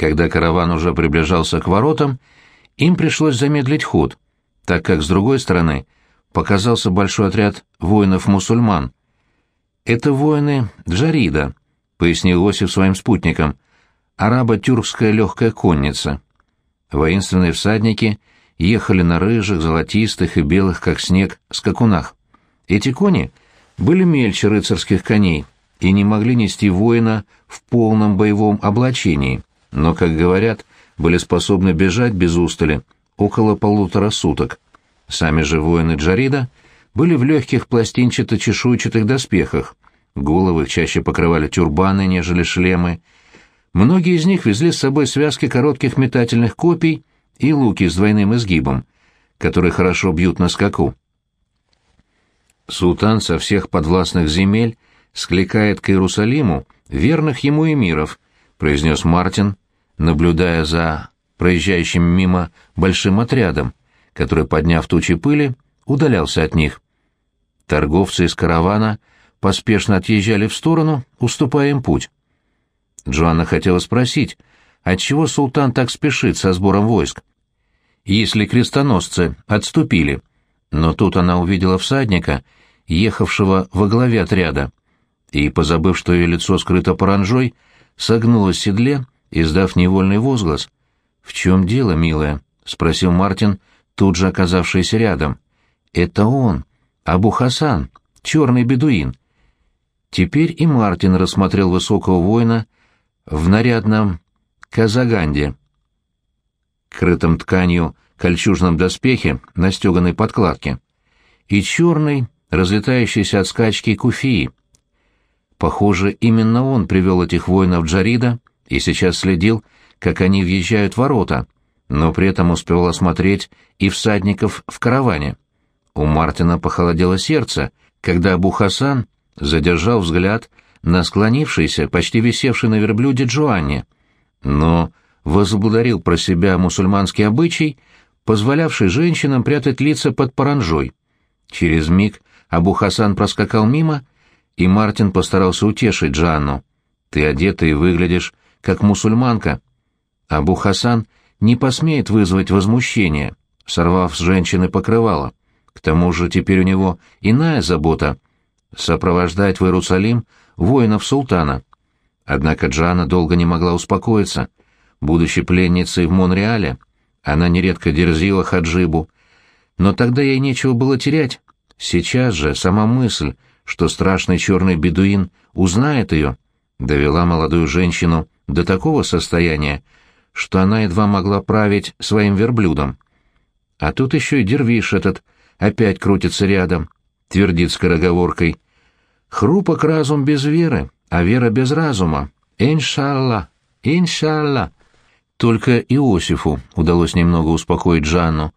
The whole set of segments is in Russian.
Когда караван уже приближался к воротам, им пришлось замедлить ход, так как с другой стороны показался большой отряд воинов-мусульман. «Это воины Джарида», — пояснил Иосиф своим спутникам, — «арабо-тюркская легкая конница». Воинственные всадники ехали на рыжих, золотистых и белых, как снег, скакунах. Эти кони были мельче рыцарских коней и не могли нести воина в полном боевом облачении, но, как говорят, были способны бежать без устали около полутора суток. Сами же воины Джарида были в легких пластинчато-чешуйчатых доспехах, головы чаще покрывали тюрбаны, нежели шлемы. Многие из них везли с собой связки коротких метательных копий и луки с двойным изгибом, которые хорошо бьют на скаку. Султан со всех подвластных земель скликает к Иерусалиму верных ему эмиров, произнес Мартин, наблюдая за проезжающим мимо большим отрядом, который, подняв тучи пыли, удалялся от них. Торговцы из каравана поспешно отъезжали в сторону, уступая им путь. Джоанна хотела спросить, отчего султан так спешит со сбором войск? Если крестоносцы отступили, но тут она увидела всадника — ехавшего во главе отряда, и, позабыв, что ее лицо скрыто паранжой, согнулась в седле, издав невольный возглас. «В чем дело, милая?» — спросил Мартин, тут же оказавшийся рядом. «Это он, Абу Хасан, черный бедуин». Теперь и Мартин рассмотрел высокого воина в нарядном казаганде, крытом тканью кольчужном доспехе на стеганой подкладке, и черный, разлетающийся от скачки куфии. Похоже, именно он привел этих воинов Джарида и сейчас следил, как они въезжают в ворота, но при этом успел осмотреть и всадников в караване. У Мартина похолодело сердце, когда Абу Хасан задержал взгляд на склонившийся, почти висевший на верблюде Джоанне, но возблагодарил про себя мусульманский обычай, позволявший женщинам прятать лица под паранжой. Через миг Абу Хасан проскакал мимо, и Мартин постарался утешить Джанну. «Ты одета и выглядишь, как мусульманка». Абу Хасан не посмеет вызвать возмущение, сорвав с женщины покрывало. К тому же теперь у него иная забота — сопровождать в Иерусалим воинов султана. Однако Джана долго не могла успокоиться. Будучи пленницей в Монреале, она нередко дерзила Хаджибу, но тогда ей нечего было терять, Сейчас же сама мысль, что страшный черный бедуин узнает ее, довела молодую женщину до такого состояния, что она едва могла править своим верблюдом. А тут еще и дервиш этот опять крутится рядом, твердит скороговоркой. Хрупок разум без веры, а вера без разума. Иншалла, иншалла. Только Иосифу удалось немного успокоить Жанну.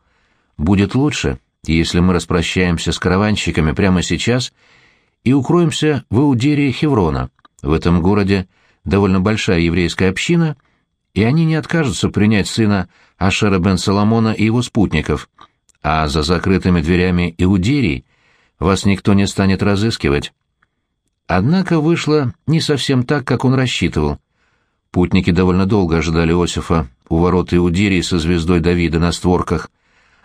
Будет лучше, если мы распрощаемся с караванщиками прямо сейчас и укроемся в Иудерии Хеврона. В этом городе довольно большая еврейская община, и они не откажутся принять сына Ашера бен Соломона и его спутников, а за закрытыми дверями Иудерии вас никто не станет разыскивать. Однако вышло не совсем так, как он рассчитывал. Путники довольно долго ожидали Иосифа у ворот Иудерии со звездой Давида на створках —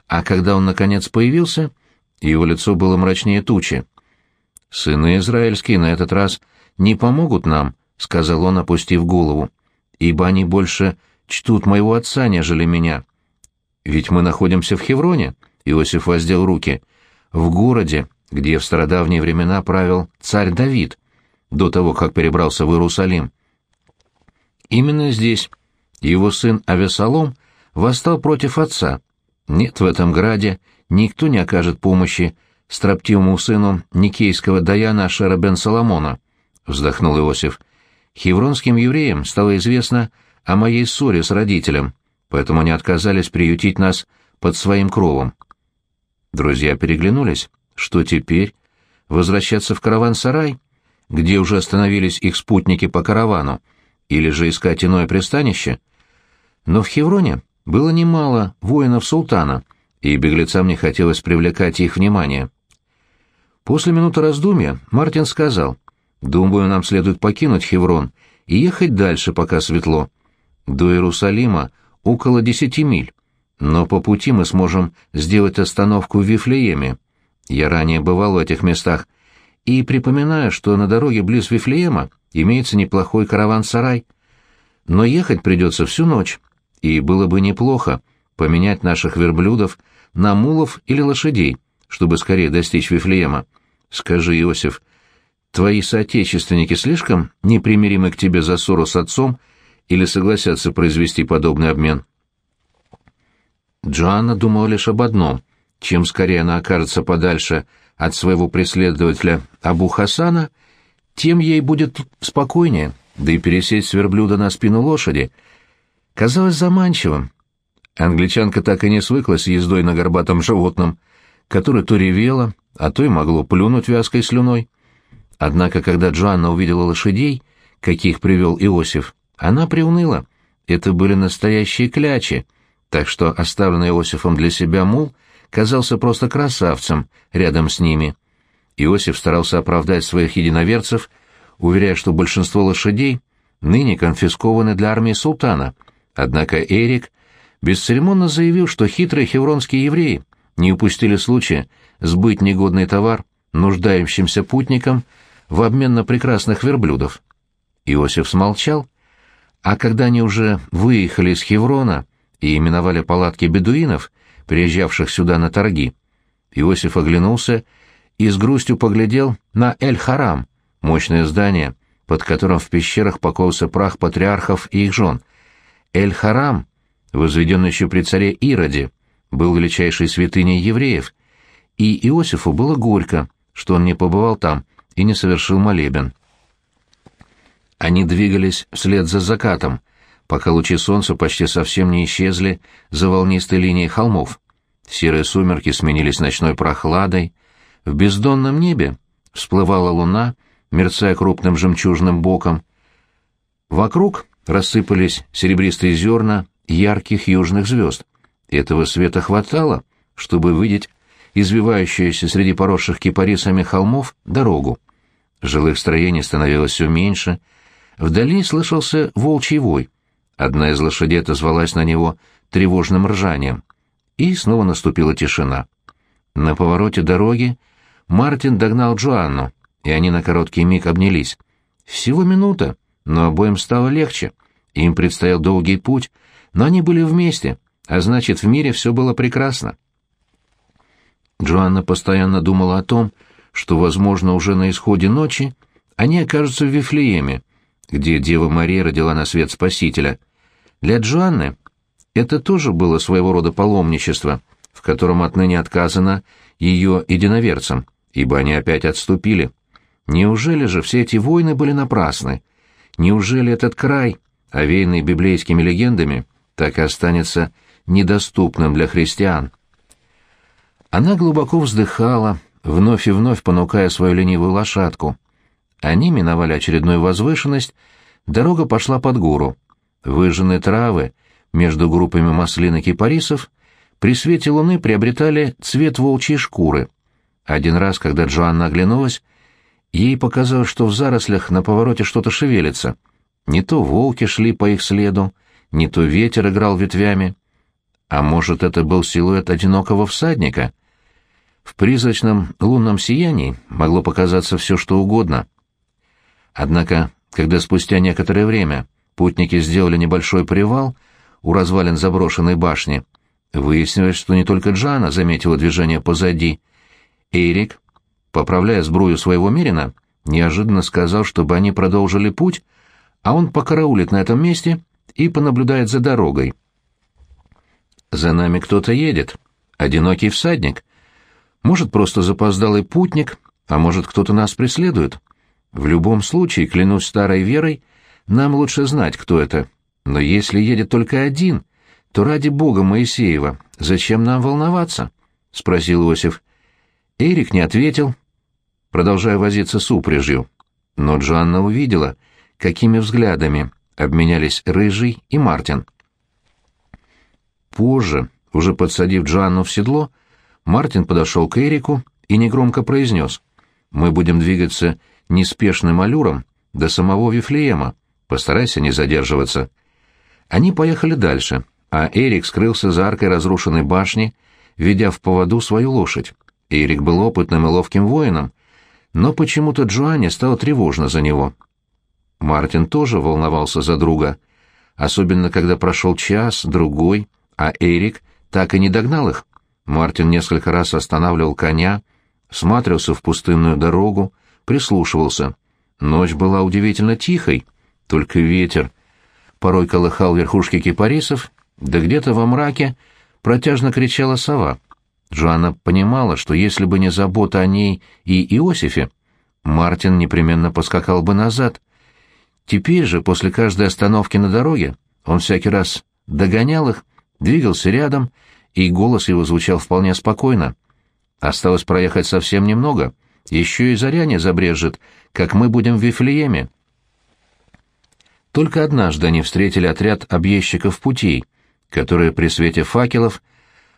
а когда он, наконец, появился, его лицо было мрачнее тучи. «Сыны израильские на этот раз не помогут нам», — сказал он, опустив голову, — «ибо они больше чтут моего отца, нежели меня. Ведь мы находимся в Хевроне», — Иосиф воздел руки, — «в городе, где в стародавние времена правил царь Давид, до того, как перебрался в Иерусалим. Именно здесь его сын Авесалом восстал против отца, нет, в этом граде никто не окажет помощи строптивому сыну Никейского Даяна Ашера бен Соломона, — вздохнул Иосиф. Хевронским евреям стало известно о моей ссоре с родителем, поэтому они отказались приютить нас под своим кровом. Друзья переглянулись. Что теперь? Возвращаться в караван-сарай, где уже остановились их спутники по каравану, или же искать иное пристанище? Но в Хевроне было немало воинов султана, и беглецам не хотелось привлекать их внимание. После минуты раздумья Мартин сказал, «Думаю, нам следует покинуть Хеврон и ехать дальше, пока светло. До Иерусалима около десяти миль, но по пути мы сможем сделать остановку в Вифлееме. Я ранее бывал в этих местах и припоминаю, что на дороге близ Вифлеема имеется неплохой караван-сарай. Но ехать придется всю ночь, и было бы неплохо поменять наших верблюдов на мулов или лошадей, чтобы скорее достичь Вифлеема. Скажи, Иосиф, твои соотечественники слишком непримиримы к тебе за ссору с отцом или согласятся произвести подобный обмен? Джоанна думала лишь об одном. Чем скорее она окажется подальше от своего преследователя Абу Хасана, тем ей будет спокойнее, да и пересесть с верблюда на спину лошади казалось заманчивым. Англичанка так и не свыклась с ездой на горбатом животном, которое то ревело, а то и могло плюнуть вязкой слюной. Однако, когда Джоанна увидела лошадей, каких привел Иосиф, она приуныла. Это были настоящие клячи, так что оставленный Иосифом для себя мул казался просто красавцем рядом с ними. Иосиф старался оправдать своих единоверцев, уверяя, что большинство лошадей ныне конфискованы для армии султана, однако Эрик бесцеремонно заявил, что хитрые хевронские евреи не упустили случая сбыть негодный товар нуждающимся путникам в обмен на прекрасных верблюдов. Иосиф смолчал, а когда они уже выехали из Хеврона и именовали палатки бедуинов, приезжавших сюда на торги, Иосиф оглянулся и с грустью поглядел на Эль-Харам, мощное здание, под которым в пещерах покоился прах патриархов и их жен. Эль-Харам, возведенный еще при царе Ироде, был величайшей святыней евреев, и Иосифу было горько, что он не побывал там и не совершил молебен. Они двигались вслед за закатом, пока лучи солнца почти совсем не исчезли за волнистой линией холмов. Серые сумерки сменились ночной прохладой. В бездонном небе всплывала луна, мерцая крупным жемчужным боком. Вокруг рассыпались серебристые зерна ярких южных звезд. Этого света хватало, чтобы видеть извивающуюся среди поросших кипарисами холмов дорогу. Жилых строений становилось все меньше. Вдали слышался волчий вой. Одна из лошадей отозвалась на него тревожным ржанием. И снова наступила тишина. На повороте дороги Мартин догнал Джоанну, и они на короткий миг обнялись. Всего минута, но обоим стало легче. Им предстоял долгий путь, но они были вместе, а значит, в мире все было прекрасно. Джоанна постоянно думала о том, что, возможно, уже на исходе ночи они окажутся в Вифлееме, где Дева Мария родила на свет Спасителя. Для Джоанны это тоже было своего рода паломничество, в котором отныне отказано ее единоверцам, ибо они опять отступили. Неужели же все эти войны были напрасны? Неужели этот край, овеянный библейскими легендами, так и останется недоступным для христиан? Она глубоко вздыхала, вновь и вновь понукая свою ленивую лошадку. Они миновали очередную возвышенность, дорога пошла под гору. Выжженные травы между группами маслин и кипарисов при свете луны приобретали цвет волчьей шкуры. Один раз, когда Джоанна оглянулась, ей показалось, что в зарослях на повороте что-то шевелится. Не то волки шли по их следу, не то ветер играл ветвями. А может, это был силуэт одинокого всадника? В призрачном лунном сиянии могло показаться все, что угодно. Однако, когда спустя некоторое время путники сделали небольшой привал у развалин заброшенной башни, выяснилось, что не только Джана заметила движение позади. Эрик, поправляя сбрую своего Мерина, неожиданно сказал, чтобы они продолжили путь, а он покараулит на этом месте и понаблюдает за дорогой. «За нами кто-то едет. Одинокий всадник. Может, просто запоздалый путник, а может, кто-то нас преследует. В любом случае, клянусь старой верой, нам лучше знать, кто это. Но если едет только один, то ради бога Моисеева, зачем нам волноваться?» — спросил Иосиф. Эрик не ответил, продолжая возиться с упряжью. Но Джоанна увидела, какими взглядами обменялись Рыжий и Мартин. Позже, уже подсадив Джоанну в седло, Мартин подошел к Эрику и негромко произнес. «Мы будем двигаться неспешным аллюром до самого Вифлеема. Постарайся не задерживаться». Они поехали дальше, а Эрик скрылся за аркой разрушенной башни, ведя в поводу свою лошадь. Эрик был опытным и ловким воином, но почему-то Джоанне стало тревожно за него. Мартин тоже волновался за друга, особенно когда прошел час, другой, а Эрик так и не догнал их. Мартин несколько раз останавливал коня, всматривался в пустынную дорогу, прислушивался. Ночь была удивительно тихой, только ветер порой колыхал верхушки кипарисов, да где-то во мраке протяжно кричала сова. Джоанна понимала, что если бы не забота о ней и Иосифе, Мартин непременно поскакал бы назад. Теперь же, после каждой остановки на дороге, он всякий раз догонял их, двигался рядом, и голос его звучал вполне спокойно. Осталось проехать совсем немного, еще и заря не забрежет, как мы будем в Вифлееме. Только однажды они встретили отряд объездчиков путей, которые при свете факелов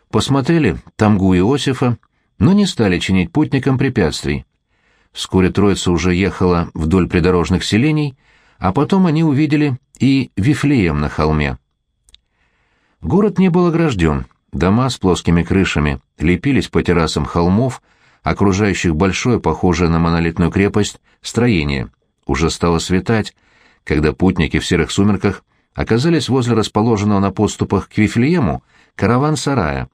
посмотрели тамгу Иосифа, но не стали чинить путникам препятствий. Вскоре троица уже ехала вдоль придорожных селений, а потом они увидели и Вифлеем на холме. Город не был огражден, дома с плоскими крышами лепились по террасам холмов, окружающих большое, похожее на монолитную крепость, строение. Уже стало светать, когда путники в серых сумерках оказались возле расположенного на подступах к Вифлеему караван-сарая.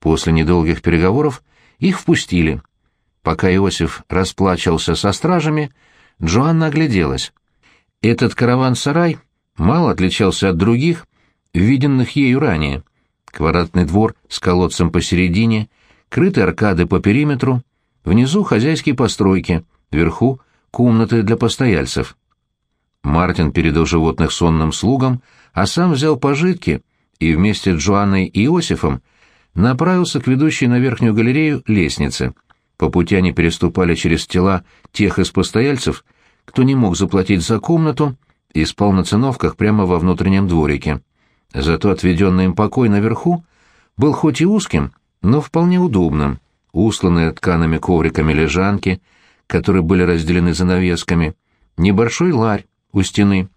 После недолгих переговоров их впустили. Пока Иосиф расплачивался со стражами, Джоанна огляделась. Этот караван-сарай мало отличался от других, виденных ею ранее. Квадратный двор с колодцем посередине, крытые аркады по периметру, внизу хозяйские постройки, вверху комнаты для постояльцев. Мартин передал животных сонным слугам, а сам взял пожитки и вместе с Джоанной и Иосифом направился к ведущей на верхнюю галерею лестнице. По пути они переступали через тела тех из постояльцев, кто не мог заплатить за комнату и спал на циновках прямо во внутреннем дворике. Зато отведенный им покой наверху был хоть и узким, но вполне удобным, усланные ткаными ковриками лежанки, которые были разделены занавесками, небольшой ларь у стены.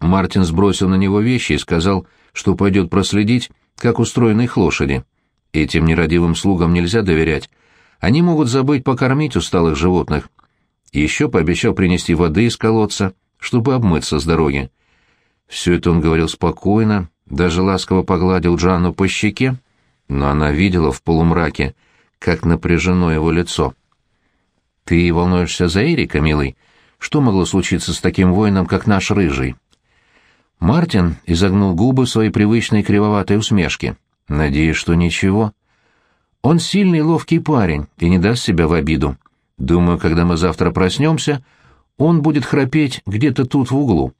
Мартин сбросил на него вещи и сказал, что пойдет проследить, как устроены их лошади. Этим нерадивым слугам нельзя доверять. Они могут забыть покормить усталых животных. Еще пообещал принести воды из колодца, чтобы обмыться с дороги. Все это он говорил спокойно, даже ласково погладил Джанну по щеке, но она видела в полумраке, как напряжено его лицо. «Ты волнуешься за Эрика, милый? Что могло случиться с таким воином, как наш Рыжий?» Мартин изогнул губы своей привычной кривоватой усмешке. «Надеюсь, что ничего. Он сильный ловкий парень и не даст себя в обиду. Думаю, когда мы завтра проснемся, он будет храпеть где-то тут в углу,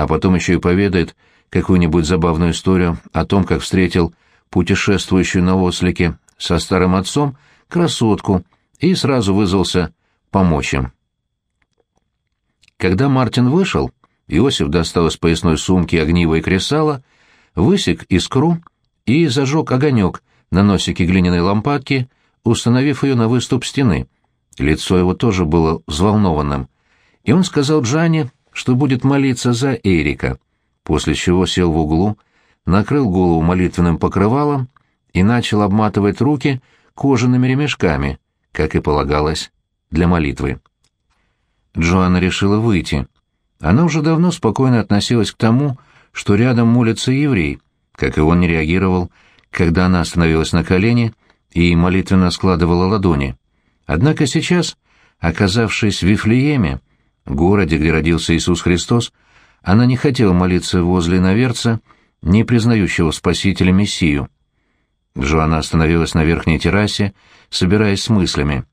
а потом еще и поведает какую-нибудь забавную историю о том, как встретил путешествующую на ослике со старым отцом красотку и сразу вызвался помочь им. Когда Мартин вышел, Иосиф достал из поясной сумки огниво и кресало, высек искру и зажег огонек на носике глиняной лампадки, установив ее на выступ стены. Лицо его тоже было взволнованным. И он сказал Джане, что будет молиться за Эрика, после чего сел в углу, накрыл голову молитвенным покрывалом и начал обматывать руки кожаными ремешками, как и полагалось, для молитвы. Джоанна решила выйти. Она уже давно спокойно относилась к тому, что рядом молится еврей, как и он не реагировал, когда она остановилась на колени и молитвенно складывала ладони. Однако сейчас, оказавшись в Вифлееме, городе, где родился Иисус Христос, она не хотела молиться возле наверца, не признающего Спасителя Мессию. Джоанна остановилась на верхней террасе, собираясь с мыслями.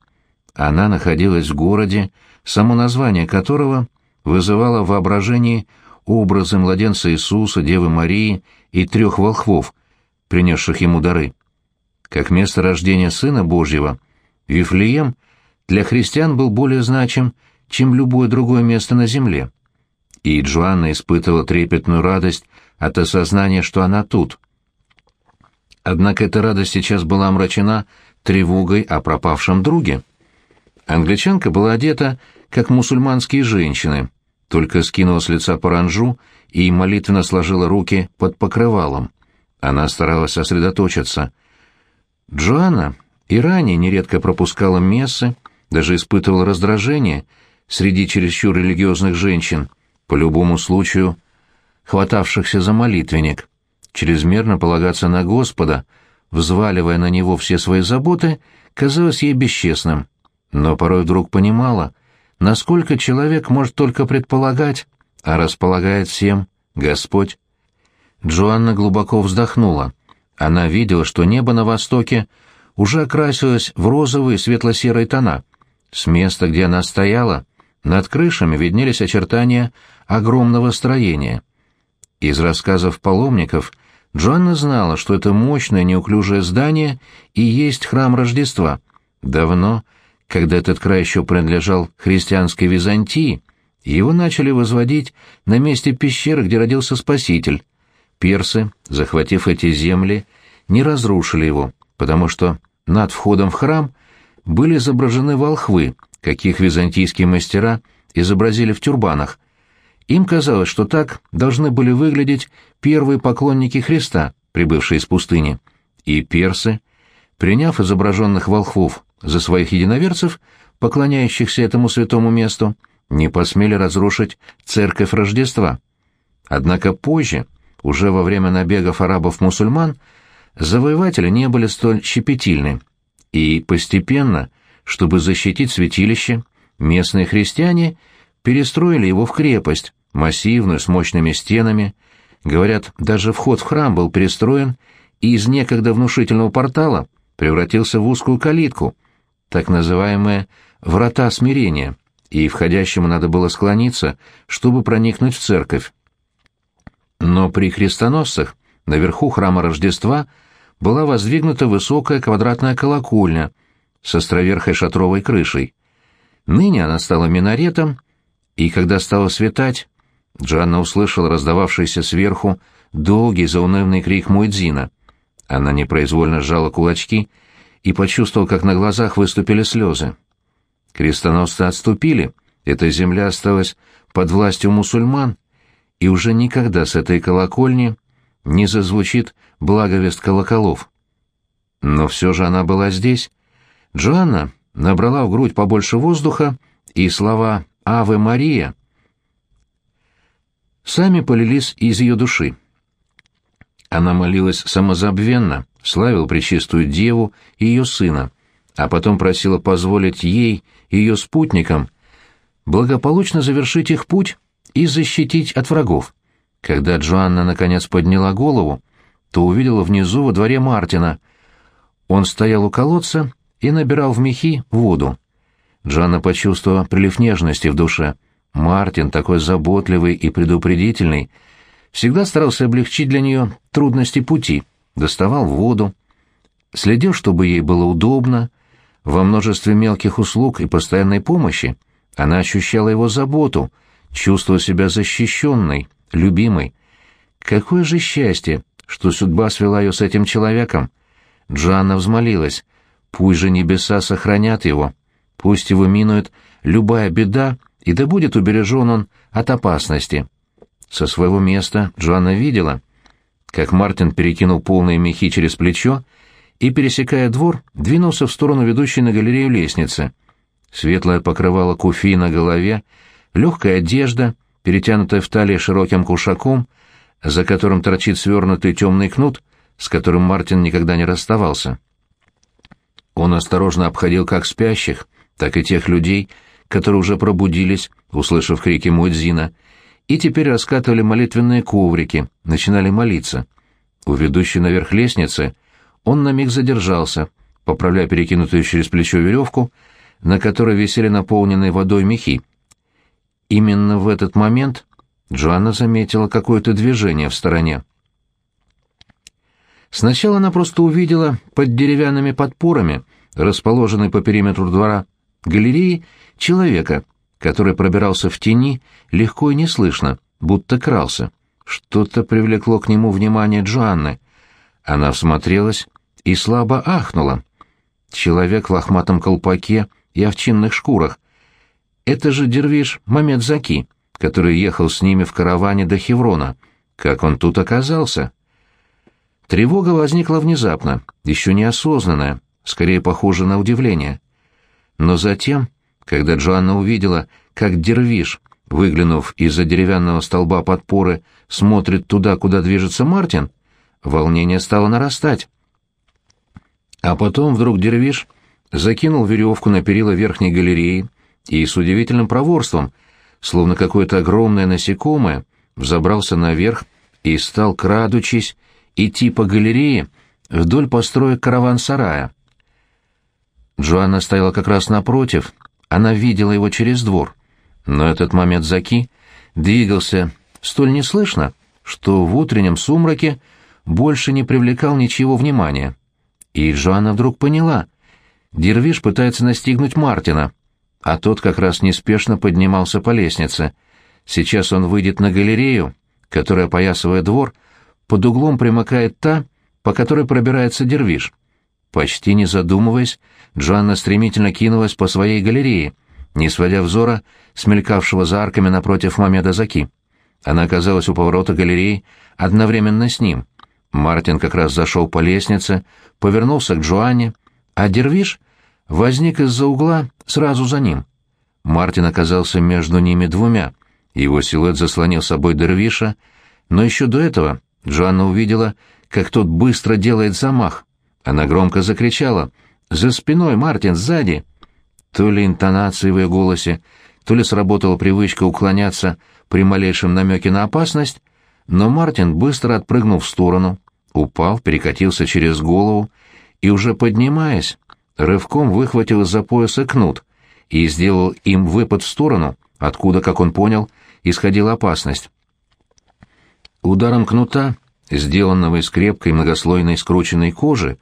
Она находилась в городе, само название которого вызывало в воображении образы младенца Иисуса, Девы Марии и трех волхвов, принесших ему дары. Как место рождения Сына Божьего, Вифлеем для христиан был более значим, чем любое другое место на земле. И Джоанна испытывала трепетную радость от осознания, что она тут. Однако эта радость сейчас была омрачена тревогой о пропавшем друге. Англичанка была одета, как мусульманские женщины, только скинула с лица паранжу и молитвенно сложила руки под покрывалом. Она старалась сосредоточиться. Джоанна и ранее нередко пропускала мессы, даже испытывала раздражение среди чересчур религиозных женщин, по любому случаю хватавшихся за молитвенник. Чрезмерно полагаться на Господа, взваливая на него все свои заботы, казалось ей бесчестным. Но порой вдруг понимала, насколько человек может только предполагать, а располагает всем Господь. Джоанна глубоко вздохнула. Она видела, что небо на востоке уже окрасилось в розовые светло-серые тона. С места, где она стояла, над крышами виднелись очертания огромного строения. Из рассказов паломников Джоанна знала, что это мощное неуклюжее здание и есть храм Рождества. Давно, когда этот край еще принадлежал христианской Византии, его начали возводить на месте пещеры, где родился Спаситель. Персы, захватив эти земли, не разрушили его, потому что над входом в храм были изображены волхвы, каких византийские мастера изобразили в тюрбанах. Им казалось, что так должны были выглядеть первые поклонники Христа, прибывшие из пустыни. И персы, приняв изображенных волхвов за своих единоверцев, поклоняющихся этому святому месту, не посмели разрушить церковь Рождества. Однако позже, уже во время набегов арабов-мусульман, завоеватели не были столь щепетильны, и постепенно, чтобы защитить святилище, местные христиане перестроили его в крепость, массивную, с мощными стенами. Говорят, даже вход в храм был перестроен и из некогда внушительного портала превратился в узкую калитку, так называемые «врата смирения» и входящему надо было склониться, чтобы проникнуть в церковь. Но при крестоносцах наверху храма Рождества была воздвигнута высокая квадратная колокольня с островерхой шатровой крышей. Ныне она стала минаретом, и когда стало светать, Джанна услышала раздававшийся сверху долгий заунывный крик Муэдзина. Она непроизвольно сжала кулачки и почувствовала, как на глазах выступили слезы. Крестоносцы отступили, эта земля осталась под властью мусульман, и уже никогда с этой колокольни не зазвучит благовест колоколов. Но все же она была здесь. Джоанна набрала в грудь побольше воздуха, и слова «Аве Мария» сами полились из ее души. Она молилась самозабвенно, славила Пречистую Деву и ее сына, а потом просила позволить ей и ее спутникам благополучно завершить их путь и защитить от врагов. Когда Джоанна наконец подняла голову, то увидела внизу во дворе Мартина. Он стоял у колодца и набирал в мехи воду. Джоанна почувствовала прилив нежности в душе. Мартин, такой заботливый и предупредительный, всегда старался облегчить для нее трудности пути, доставал воду, следил, чтобы ей было удобно, во множестве мелких услуг и постоянной помощи она ощущала его заботу, чувствовала себя защищенной, любимой. Какое же счастье, что судьба свела ее с этим человеком. Джанна взмолилась. Пусть же небеса сохранят его, пусть его минует любая беда, и да будет убережен он от опасности. Со своего места Джанна видела, как Мартин перекинул полные мехи через плечо и, пересекая двор, двинулся в сторону ведущей на галерею лестницы. Светлое покрывало куфи на голове, легкая одежда, перетянутая в талии широким кушаком, за которым торчит свернутый темный кнут, с которым Мартин никогда не расставался. Он осторожно обходил как спящих, так и тех людей, которые уже пробудились, услышав крики Муэдзина, и теперь раскатывали молитвенные коврики, начинали молиться. У ведущей наверх лестницы — он на миг задержался, поправляя перекинутую через плечо веревку, на которой висели наполненные водой мехи. Именно в этот момент Джоанна заметила какое-то движение в стороне. Сначала она просто увидела под деревянными подпорами, расположенной по периметру двора галереи, человека, который пробирался в тени легко и неслышно, будто крался. Что-то привлекло к нему внимание Джоанны. Она всмотрелась и слабо ахнула. Человек в лохматом колпаке и овчинных шкурах. Это же дервиш Мамед Заки, который ехал с ними в караване до Хеврона. Как он тут оказался? Тревога возникла внезапно, еще неосознанная, скорее похожа на удивление. Но затем, когда Джоанна увидела, как Дервиш, выглянув из-за деревянного столба подпоры, смотрит туда, куда движется Мартин, волнение стало нарастать. А потом вдруг Дервиш закинул веревку на перила верхней галереи и с удивительным проворством, словно какое-то огромное насекомое, взобрался наверх и стал, крадучись, идти по галерее вдоль построек караван-сарая. Джоанна стояла как раз напротив, она видела его через двор. Но этот момент Заки двигался столь неслышно, что в утреннем сумраке больше не привлекал ничего внимания. И Джоанна вдруг поняла. Дервиш пытается настигнуть Мартина, а тот как раз неспешно поднимался по лестнице. Сейчас он выйдет на галерею, которая, опоясывая двор, под углом примыкает та, по которой пробирается Дервиш. Почти не задумываясь, Джоанна стремительно кинулась по своей галерее, не сводя взора смелькавшего за арками напротив Мамеда Заки. Она оказалась у поворота галереи одновременно с ним. Мартин как раз зашел по лестнице, повернулся к Джоанне, а Дервиш возник из-за угла сразу за ним. Мартин оказался между ними двумя. Его силуэт заслонил собой Дервиша, но еще до этого Джоанна увидела, как тот быстро делает замах. Она громко закричала «За спиной, Мартин, сзади!» То ли интонации в ее голосе, то ли сработала привычка уклоняться при малейшем намеке на опасность, но Мартин быстро отпрыгнул в сторону, упал, перекатился через голову и, уже поднимаясь, рывком выхватил из-за пояса кнут и сделал им выпад в сторону, откуда, как он понял, исходила опасность. Ударом кнута, сделанного из крепкой многослойной скрученной кожи,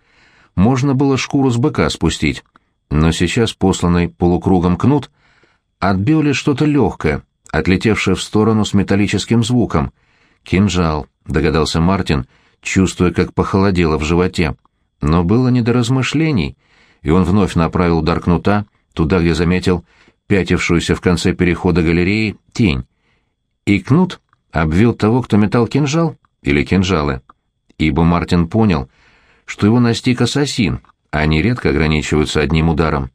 можно было шкуру с быка спустить, но сейчас посланный полукругом кнут отбил лишь что-то легкое, отлетевшее в сторону с металлическим звуком. «Кинжал», — догадался Мартин, чувствуя, как похолодело в животе. Но было не до размышлений, и он вновь направил удар кнута туда, где заметил пятившуюся в конце перехода галереи тень. И кнут обвил того, кто метал кинжал или кинжалы. Ибо Мартин понял, что его настиг ассасин, а они редко ограничиваются одним ударом.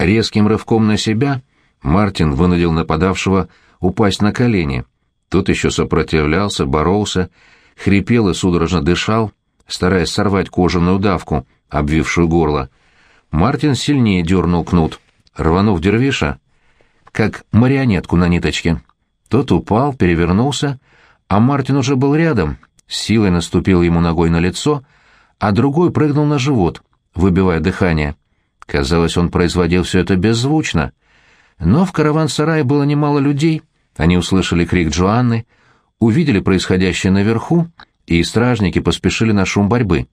Резким рывком на себя Мартин вынудил нападавшего упасть на колени. Тот еще сопротивлялся, боролся, хрипел и судорожно дышал, стараясь сорвать кожаную давку, обвившую горло. Мартин сильнее дернул кнут, рванув дервиша, как марионетку на ниточке. Тот упал, перевернулся, а Мартин уже был рядом, силой наступил ему ногой на лицо, а другой прыгнул на живот, выбивая дыхание. Казалось, он производил все это беззвучно. Но в караван-сарае было немало людей, они услышали крик Джоанны, увидели происходящее наверху, и стражники поспешили на шум борьбы.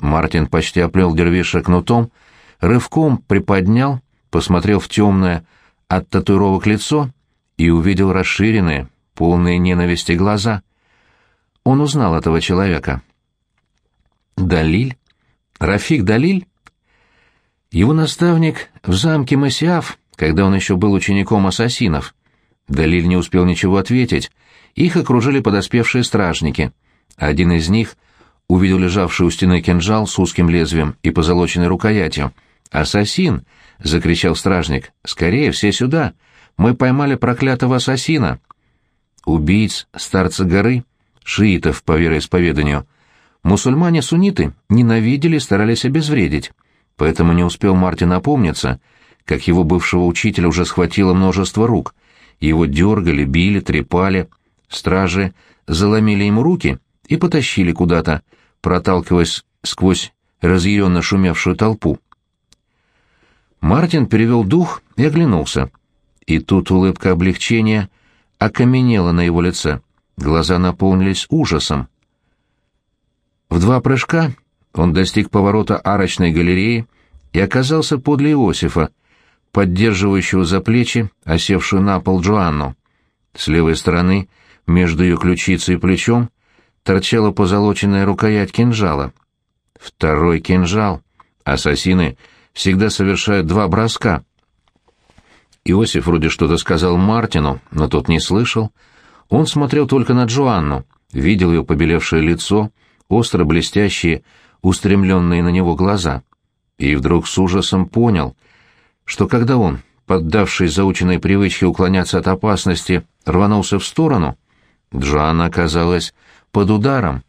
Мартин почти оплел дервиша кнутом, рывком приподнял, посмотрел в темное от татуировок лицо и увидел расширенные, полные ненависти глаза. Он узнал этого человека. Далиль? Рафик Далиль? Его наставник в замке Масиаф, когда он еще был учеником ассасинов. Далиль не успел ничего ответить. Их окружили подоспевшие стражники. Один из них увидел лежавший у стены кинжал с узким лезвием и позолоченной рукоятью. «Ассасин!» — закричал стражник. «Скорее, все сюда! Мы поймали проклятого ассасина!» Убийц старца горы, шиитов по вероисповеданию, мусульмане-сунниты ненавидели и старались обезвредить. Поэтому не успел Мартин опомниться, как его бывшего учителя уже схватило множество рук. Его дергали, били, трепали. Стражи заломили ему руки и потащили куда-то, проталкиваясь сквозь разъяренно шумевшую толпу. Мартин перевел дух и оглянулся. И тут улыбка облегчения окаменела на его лице. Глаза наполнились ужасом. В два прыжка он достиг поворота арочной галереи и оказался подле Иосифа, поддерживающего за плечи осевшую на пол Джоанну. С левой стороны, между ее ключицей и плечом, торчала позолоченная рукоять кинжала. Второй кинжал. Ассасины всегда совершают два броска. Иосиф вроде что-то сказал Мартину, но тот не слышал. Он смотрел только на Джоанну, видел ее побелевшее лицо, остро блестящие, устремленные на него глаза. И вдруг с ужасом понял, что когда он, поддавшись заученной привычке уклоняться от опасности, рванулся в сторону, Джоанна оказалась под ударом.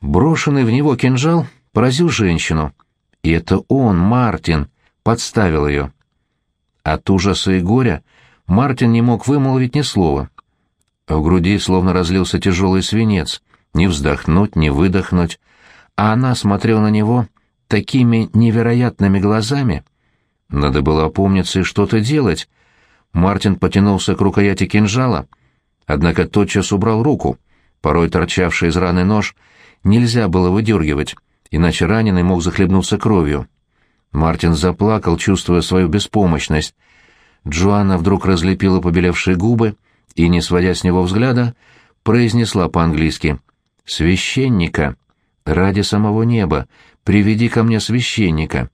Брошенный в него кинжал поразил женщину, и это он, Мартин, подставил ее. От ужаса и горя Мартин не мог вымолвить ни слова. В груди словно разлился тяжелый свинец, не вздохнуть, не выдохнуть, а она смотрела на него такими невероятными глазами. Надо было опомниться и что-то делать. Мартин потянулся к рукояти кинжала, однако тотчас убрал руку. Порой торчавший из раны нож нельзя было выдергивать, иначе раненый мог захлебнуться кровью. Мартин заплакал, чувствуя свою беспомощность. Джоанна вдруг разлепила побелевшие губы и, не сводя с него взгляда, произнесла по-английски «Священника! Ради самого неба! Приведи ко мне священника!»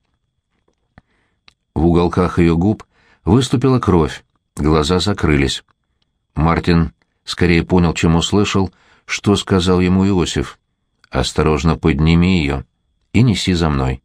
В уголках ее губ выступила кровь, глаза закрылись. Мартин скорее понял, чем услышал, что сказал ему Иосиф. «Осторожно подними ее и неси за мной».